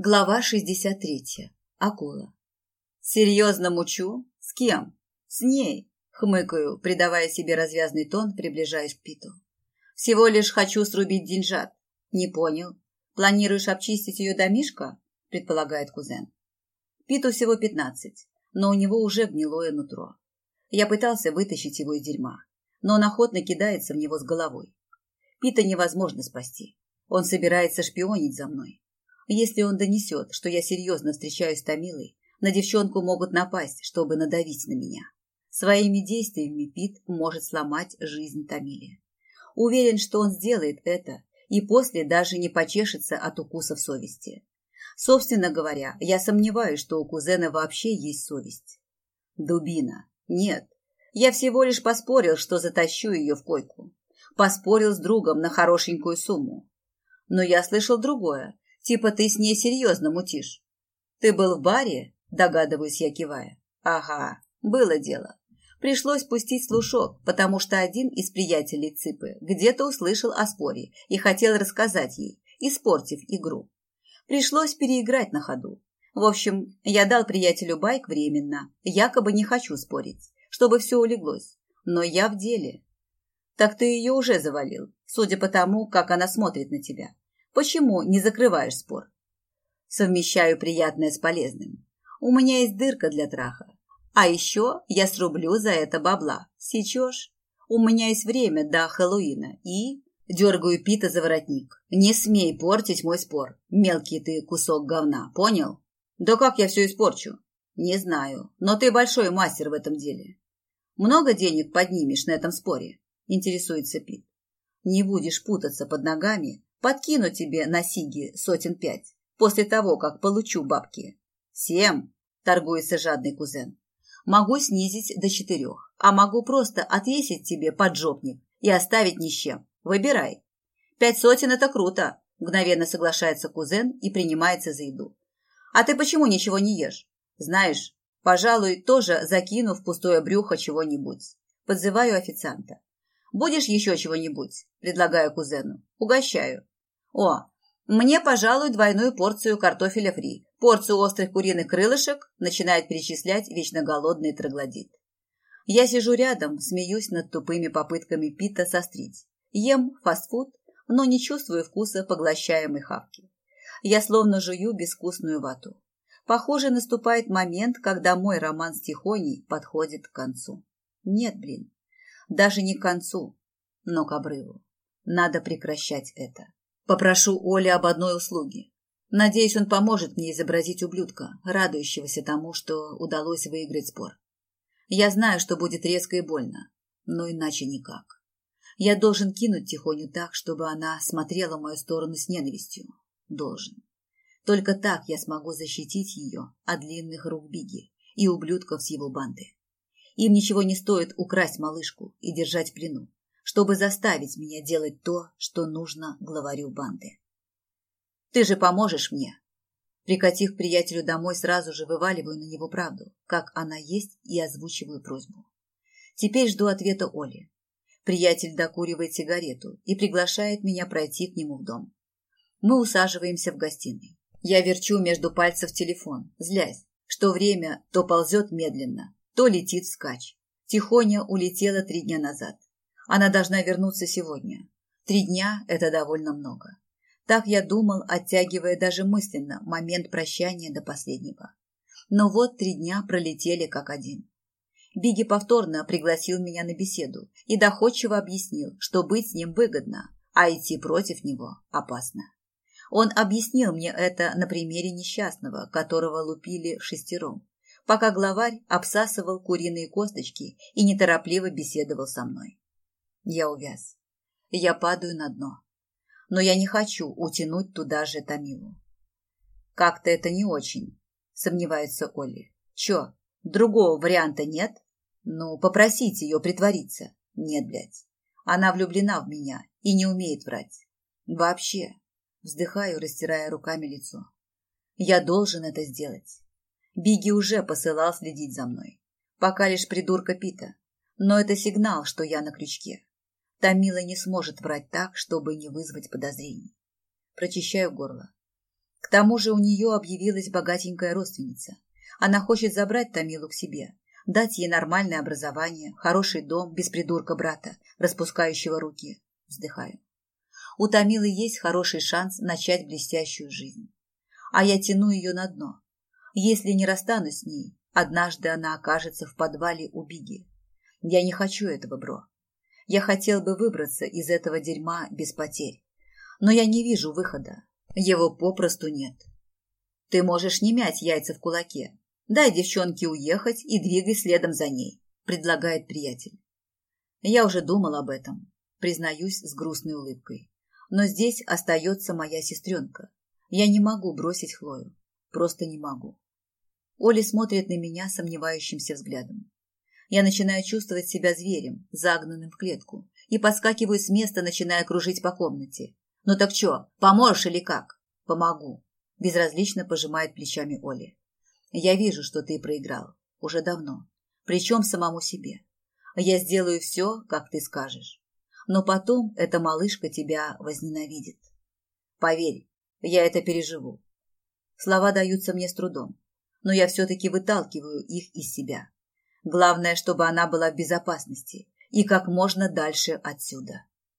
Глава 63. Акула. Серьезно мучу? С кем? С ней. Хмыкаю, придавая себе развязный тон, приближаясь к Питу. Всего лишь хочу срубить деньжат. Не понял. Планируешь обчистить ее домишко? Предполагает кузен. Питу всего пятнадцать, но у него уже гнилое нутро. Я пытался вытащить его из дерьма, но он охотно кидается в него с головой. Пита невозможно спасти. Он собирается шпионить за мной если он донесет, что я серьезно встречаюсь с Томилой, на девчонку могут напасть, чтобы надавить на меня. Своими действиями Пит может сломать жизнь Томиле. Уверен, что он сделает это и после даже не почешется от укусов совести. Собственно говоря, я сомневаюсь, что у кузена вообще есть совесть. Дубина. Нет. Я всего лишь поспорил, что затащу ее в койку. Поспорил с другом на хорошенькую сумму. Но я слышал другое, Типа ты с ней серьезно мутишь. Ты был в баре? Догадываюсь я, кивая. Ага, было дело. Пришлось пустить слушок, потому что один из приятелей Цыпы где-то услышал о споре и хотел рассказать ей, испортив игру. Пришлось переиграть на ходу. В общем, я дал приятелю байк временно, якобы не хочу спорить, чтобы все улеглось. Но я в деле. Так ты ее уже завалил, судя по тому, как она смотрит на тебя. Почему не закрываешь спор? Совмещаю приятное с полезным. У меня есть дырка для траха. А еще я срублю за это бабла. Сечешь? У меня есть время до Хэллоуина и... Дергаю Пита за воротник. Не смей портить мой спор. Мелкий ты кусок говна, понял? Да как я все испорчу? Не знаю, но ты большой мастер в этом деле. Много денег поднимешь на этом споре? Интересуется Пит. Не будешь путаться под ногами, Подкину тебе на сиги сотен пять, после того, как получу бабки. Семь, торгуется жадный кузен. Могу снизить до четырех, а могу просто отвесить тебе поджопник и оставить ни с чем. Выбирай. Пять сотен – это круто, мгновенно соглашается кузен и принимается за еду. А ты почему ничего не ешь? Знаешь, пожалуй, тоже закину в пустое брюхо чего-нибудь. Подзываю официанта. Будешь еще чего-нибудь? Предлагаю кузену. Угощаю. О, мне, пожалуй, двойную порцию картофеля фри, порцию острых куриных крылышек, начинает перечислять вечно голодный троглодит. Я сижу рядом, смеюсь над тупыми попытками Пита сострить. Ем фастфуд, но не чувствую вкуса поглощаемой хавки. Я словно жую безвкусную вату. Похоже, наступает момент, когда мой роман с Тихоней подходит к концу. Нет, блин, даже не к концу, но к обрыву. Надо прекращать это. Попрошу Оли об одной услуге. Надеюсь, он поможет мне изобразить ублюдка, радующегося тому, что удалось выиграть спор. Я знаю, что будет резко и больно, но иначе никак. Я должен кинуть Тихоню так, чтобы она смотрела в мою сторону с ненавистью. Должен. Только так я смогу защитить ее от длинных рук Биги и ублюдков с его банды. Им ничего не стоит украсть малышку и держать в плену чтобы заставить меня делать то, что нужно главарю банды. Ты же поможешь мне. Прикатив приятелю домой, сразу же вываливаю на него правду, как она есть, и озвучиваю просьбу. Теперь жду ответа Оли. Приятель докуривает сигарету и приглашает меня пройти к нему в дом. Мы усаживаемся в гостиной. Я верчу между пальцев телефон, злясь, что время то ползет медленно, то летит вскачь. Тихоня улетела три дня назад. Она должна вернуться сегодня. Три дня – это довольно много. Так я думал, оттягивая даже мысленно момент прощания до последнего. Но вот три дня пролетели как один. Биги повторно пригласил меня на беседу и доходчиво объяснил, что быть с ним выгодно, а идти против него опасно. Он объяснил мне это на примере несчастного, которого лупили шестером, пока главарь обсасывал куриные косточки и неторопливо беседовал со мной. Я увяз. Я падаю на дно. Но я не хочу утянуть туда же Томилу. Как-то это не очень, сомневается Олли. Чё, другого варианта нет? Ну, попросить ее притвориться. Нет, блядь. Она влюблена в меня и не умеет врать. Вообще. Вздыхаю, растирая руками лицо. Я должен это сделать. Биги уже посылал следить за мной. Пока лишь придурка Пита. Но это сигнал, что я на крючке. Тамила не сможет врать так, чтобы не вызвать подозрений. Прочищаю горло. К тому же у нее объявилась богатенькая родственница. Она хочет забрать Тамилу к себе, дать ей нормальное образование, хороший дом без придурка брата, распускающего руки. Вздыхаю. У Тамилы есть хороший шанс начать блестящую жизнь. А я тяну ее на дно. Если не расстанусь с ней, однажды она окажется в подвале у Биги. Я не хочу этого, бро. Я хотел бы выбраться из этого дерьма без потерь. Но я не вижу выхода. Его попросту нет. Ты можешь не мять яйца в кулаке. Дай девчонке уехать и двигай следом за ней, предлагает приятель. Я уже думал об этом, признаюсь с грустной улыбкой. Но здесь остается моя сестренка. Я не могу бросить Хлою. Просто не могу. Оля смотрит на меня сомневающимся взглядом. Я начинаю чувствовать себя зверем, загнанным в клетку, и подскакиваю с места, начиная кружить по комнате. «Ну так что, поможешь или как?» «Помогу», – безразлично пожимает плечами Оля. «Я вижу, что ты проиграл. Уже давно. Причем самому себе. Я сделаю все, как ты скажешь. Но потом эта малышка тебя возненавидит. Поверь, я это переживу. Слова даются мне с трудом, но я все-таки выталкиваю их из себя. Главное, чтобы она была в безопасности и как можно дальше отсюда.